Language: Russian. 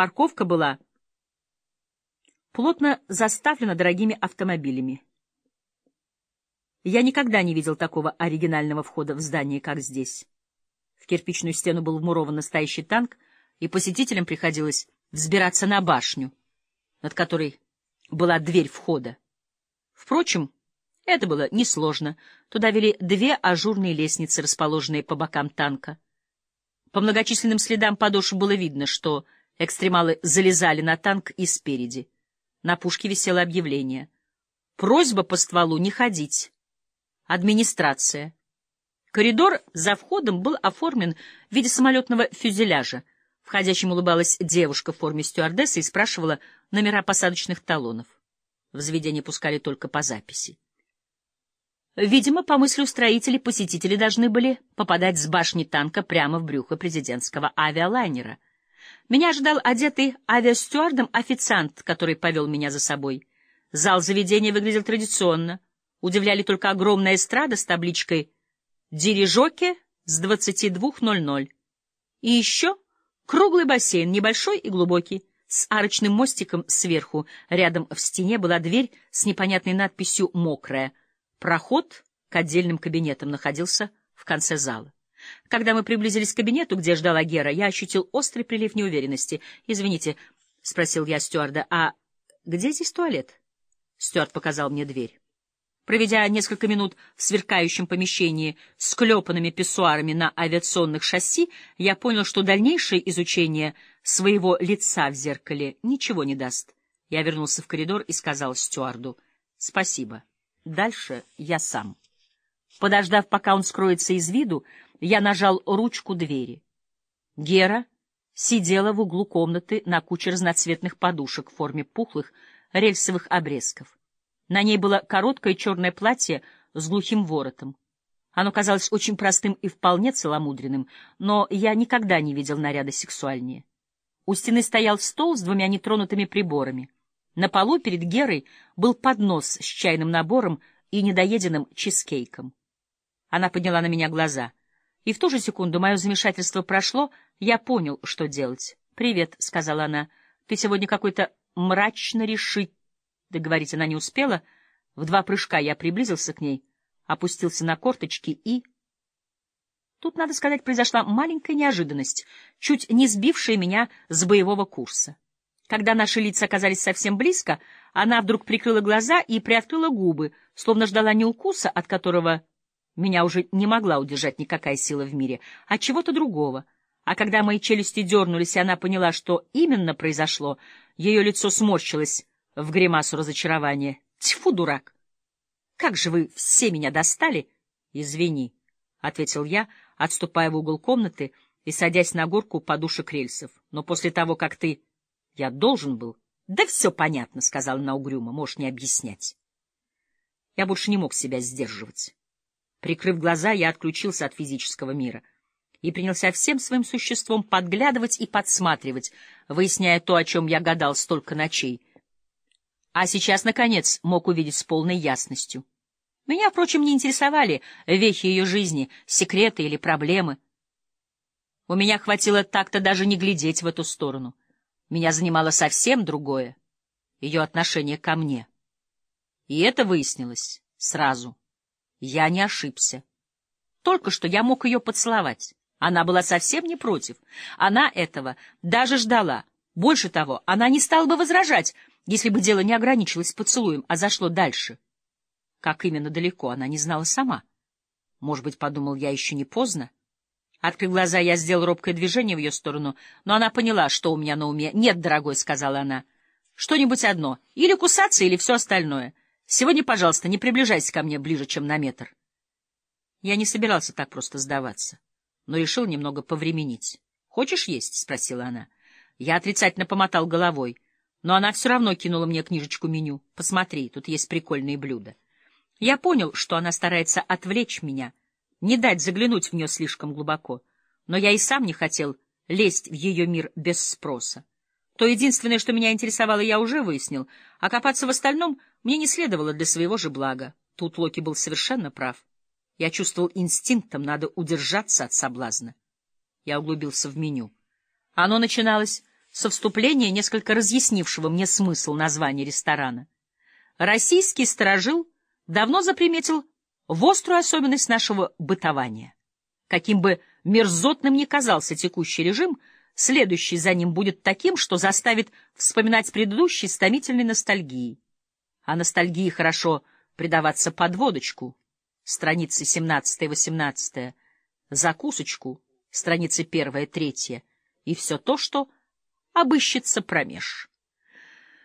Парковка была плотно заставлена дорогими автомобилями. Я никогда не видел такого оригинального входа в здание, как здесь. В кирпичную стену был вмурован настоящий танк, и посетителям приходилось взбираться на башню, над которой была дверь входа. Впрочем, это было несложно. Туда вели две ажурные лестницы, расположенные по бокам танка. По многочисленным следам подошв было видно, что экстремалы залезали на танк и спереди. На пушке висело объявление. Просьба по стволу не ходить. Администрация. Коридор за входом был оформлен в виде самолетного фюзеляжа. Входящим улыбалась девушка в форме стюардессы и спрашивала номера посадочных талонов. В заведение пускали только по записи. Видимо, по мысли строителей, посетители должны были попадать с башни танка прямо в брюхо президентского авиалайнера. Меня ожидал одетый авиастюардом официант, который повел меня за собой. Зал заведения выглядел традиционно — Удивляли только огромная эстрада с табличкой «Дирижоке с 22.00». И еще круглый бассейн, небольшой и глубокий, с арочным мостиком сверху. Рядом в стене была дверь с непонятной надписью «Мокрая». Проход к отдельным кабинетам находился в конце зала. Когда мы приблизились к кабинету, где ждала Гера, я ощутил острый прилив неуверенности. «Извините», — спросил я стюарда, — «а где здесь туалет?» Стюард показал мне дверь. Проведя несколько минут в сверкающем помещении с клепанными писсуарами на авиационных шасси, я понял, что дальнейшее изучение своего лица в зеркале ничего не даст. Я вернулся в коридор и сказал стюарду «Спасибо. Дальше я сам». Подождав, пока он скроется из виду, я нажал ручку двери. Гера сидела в углу комнаты на куче разноцветных подушек в форме пухлых рельсовых обрезков. На ней было короткое черное платье с глухим воротом. Оно казалось очень простым и вполне целомудренным, но я никогда не видел наряда сексуальнее. У стены стоял стол с двумя нетронутыми приборами. На полу перед Герой был поднос с чайным набором и недоеденным чизкейком. Она подняла на меня глаза. И в ту же секунду мое замешательство прошло, я понял, что делать. «Привет», — сказала она, — «ты сегодня какой-то мрачно решить Договорить она не успела. В два прыжка я приблизился к ней, опустился на корточки и... Тут, надо сказать, произошла маленькая неожиданность, чуть не сбившая меня с боевого курса. Когда наши лица оказались совсем близко, она вдруг прикрыла глаза и приоткрыла губы, словно ждала не укуса, от которого меня уже не могла удержать никакая сила в мире, а чего-то другого. А когда мои челюсти дернулись, и она поняла, что именно произошло, ее лицо сморщилось в гримасу разочарования. Тьфу, дурак! Как же вы все меня достали? Извини, — ответил я, отступая в угол комнаты и садясь на горку подушек рельсов. Но после того, как ты... Я должен был... Да все понятно, — сказал она угрюмо, — можешь не объяснять. Я больше не мог себя сдерживать. Прикрыв глаза, я отключился от физического мира и принялся всем своим существом подглядывать и подсматривать, выясняя то, о чем я гадал столько ночей — а сейчас, наконец, мог увидеть с полной ясностью. Меня, впрочем, не интересовали вехи ее жизни, секреты или проблемы. У меня хватило так-то даже не глядеть в эту сторону. Меня занимало совсем другое — ее отношение ко мне. И это выяснилось сразу. Я не ошибся. Только что я мог ее поцеловать. Она была совсем не против. Она этого даже ждала. Больше того, она не стала бы возражать — если бы дело не ограничилось поцелуем, а зашло дальше. Как именно далеко, она не знала сама. Может быть, подумал я, еще не поздно? Открыв глаза, я сделал робкое движение в ее сторону, но она поняла, что у меня на уме. «Нет, дорогой», — сказала она, — «что-нибудь одно. Или кусаться, или все остальное. Сегодня, пожалуйста, не приближайся ко мне ближе, чем на метр». Я не собирался так просто сдаваться, но решил немного повременить. «Хочешь есть?» — спросила она. Я отрицательно помотал головой. Но она все равно кинула мне книжечку меню. Посмотри, тут есть прикольные блюда. Я понял, что она старается отвлечь меня, не дать заглянуть в нее слишком глубоко. Но я и сам не хотел лезть в ее мир без спроса. То единственное, что меня интересовало, я уже выяснил, а копаться в остальном мне не следовало для своего же блага. Тут Локи был совершенно прав. Я чувствовал инстинктом, надо удержаться от соблазна. Я углубился в меню. Оно начиналось со вступления, несколько разъяснившего мне смысл названия ресторана. Российский сторожил давно заприметил в острую особенность нашего бытования. Каким бы мерзотным ни казался текущий режим, следующий за ним будет таким, что заставит вспоминать предыдущий с томительной ностальгией. А ностальгии хорошо предаваться под водочку, страницы 17 и 18, закусочку, страницы 1 и 3, и все то, что обыщется промеж.